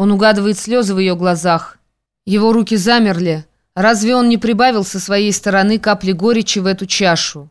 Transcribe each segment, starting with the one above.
Он угадывает слезы в ее глазах. Его руки замерли. Разве он не прибавил со своей стороны капли горечи в эту чашу?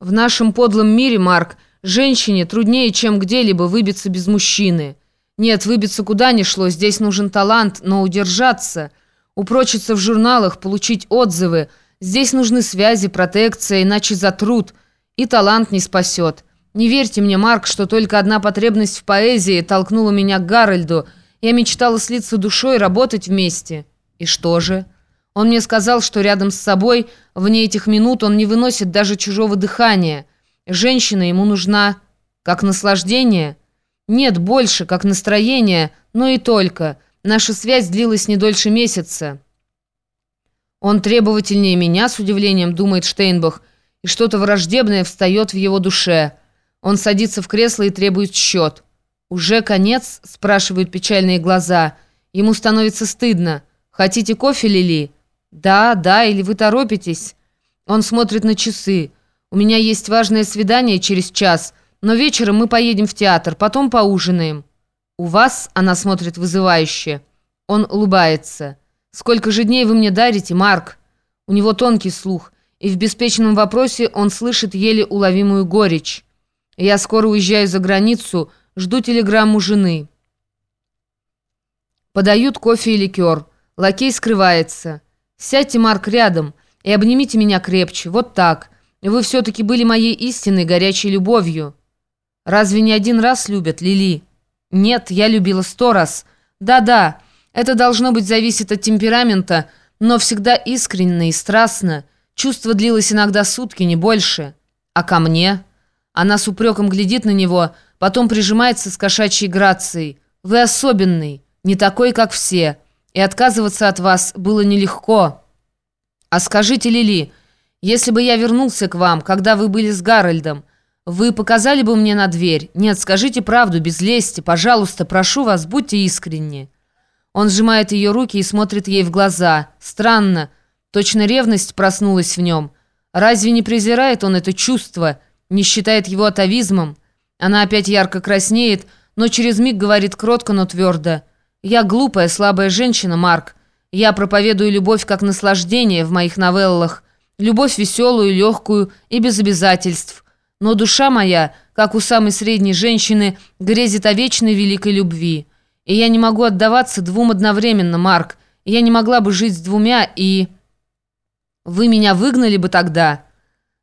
В нашем подлом мире, Марк, женщине труднее, чем где-либо выбиться без мужчины. Нет, выбиться куда ни шло, здесь нужен талант, но удержаться, упрочиться в журналах, получить отзывы. Здесь нужны связи, протекция, иначе за труд. И талант не спасет. Не верьте мне, Марк, что только одна потребность в поэзии толкнула меня к Гарольду. Я мечтала слиться душой, работать вместе. И что же? Он мне сказал, что рядом с собой, вне этих минут, он не выносит даже чужого дыхания. Женщина ему нужна как наслаждение. Нет, больше, как настроение, но и только. Наша связь длилась не дольше месяца. Он требовательнее меня, с удивлением думает Штейнбах, и что-то враждебное встает в его душе. Он садится в кресло и требует счет. «Уже конец?» – спрашивают печальные глаза. Ему становится стыдно. «Хотите кофе, Лили?» «Да, да, или вы торопитесь?» Он смотрит на часы. «У меня есть важное свидание через час, но вечером мы поедем в театр, потом поужинаем». «У вас?» — она смотрит вызывающе. Он улыбается. «Сколько же дней вы мне дарите, Марк?» У него тонкий слух, и в беспечном вопросе он слышит еле уловимую горечь. «Я скоро уезжаю за границу, жду телеграмму жены». Подают кофе и ликер. Лакей скрывается. Сядьте, Марк, рядом и обнимите меня крепче. Вот так. Вы все-таки были моей истинной горячей любовью. Разве не один раз любят, Лили? Нет, я любила сто раз. Да-да, это должно быть зависит от темперамента, но всегда искренне и страстно. Чувство длилось иногда сутки, не больше. А ко мне? Она с упреком глядит на него, потом прижимается с кошачьей грацией. Вы особенный, не такой, как все и отказываться от вас было нелегко. А скажите, Лили, если бы я вернулся к вам, когда вы были с Гарольдом, вы показали бы мне на дверь? Нет, скажите правду, без лести, пожалуйста, прошу вас, будьте искренни». Он сжимает ее руки и смотрит ей в глаза. Странно, точно ревность проснулась в нем. Разве не презирает он это чувство, не считает его атовизмом? Она опять ярко краснеет, но через миг говорит кротко, но твердо – я глупая, слабая женщина, Марк. Я проповедую любовь как наслаждение в моих новеллах. Любовь веселую, легкую и без обязательств. Но душа моя, как у самой средней женщины, грезит о вечной великой любви. И я не могу отдаваться двум одновременно, Марк. Я не могла бы жить с двумя и... Вы меня выгнали бы тогда.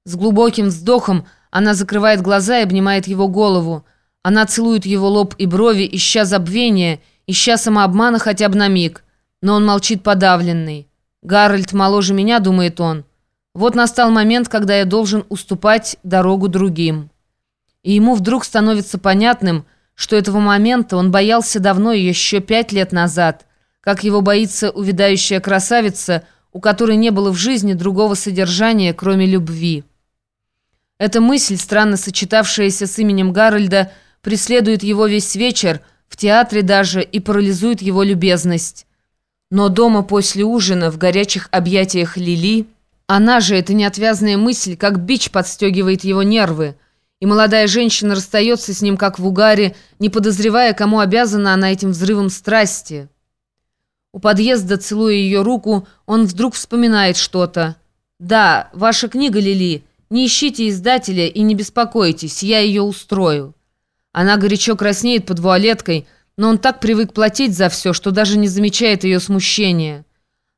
С глубоким вздохом она закрывает глаза и обнимает его голову. Она целует его лоб и брови, ища забвения, ища самообмана хотя бы на миг. Но он молчит подавленный. «Гарольд моложе меня», — думает он. «Вот настал момент, когда я должен уступать дорогу другим». И ему вдруг становится понятным, что этого момента он боялся давно, еще пять лет назад, как его боится увядающая красавица, у которой не было в жизни другого содержания, кроме любви. Эта мысль, странно сочетавшаяся с именем Гарольда, преследует его весь вечер — в театре даже и парализует его любезность. Но дома после ужина в горячих объятиях Лили, она же, эта неотвязная мысль, как бич подстегивает его нервы. И молодая женщина расстается с ним, как в угаре, не подозревая, кому обязана она этим взрывом страсти. У подъезда, целуя ее руку, он вдруг вспоминает что-то. «Да, ваша книга, Лили. Не ищите издателя и не беспокойтесь, я ее устрою». Она горячо краснеет под вуалеткой, но он так привык платить за все, что даже не замечает ее смущения.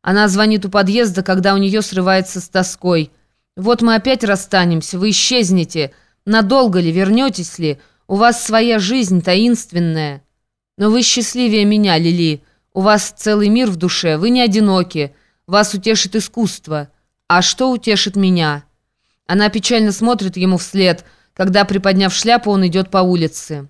Она звонит у подъезда, когда у нее срывается с тоской. «Вот мы опять расстанемся, вы исчезнете. Надолго ли, вернетесь ли? У вас своя жизнь таинственная. Но вы счастливее меня, Лили. У вас целый мир в душе, вы не одиноки. Вас утешит искусство. А что утешит меня?» Она печально смотрит ему вслед – когда, приподняв шляпу, он идет по улице.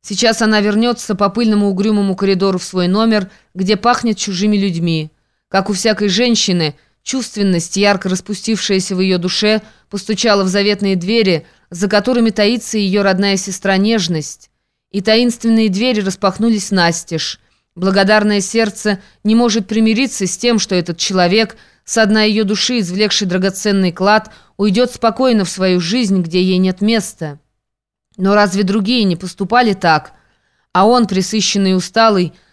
Сейчас она вернется по пыльному угрюмому коридору в свой номер, где пахнет чужими людьми. Как у всякой женщины, чувственность, ярко распустившаяся в ее душе, постучала в заветные двери, за которыми таится ее родная сестра нежность. И таинственные двери распахнулись настежь. Благодарное сердце не может примириться с тем, что этот человек – со дна ее души, извлекший драгоценный клад, уйдет спокойно в свою жизнь, где ей нет места. Но разве другие не поступали так? А он, присыщенный и усталый,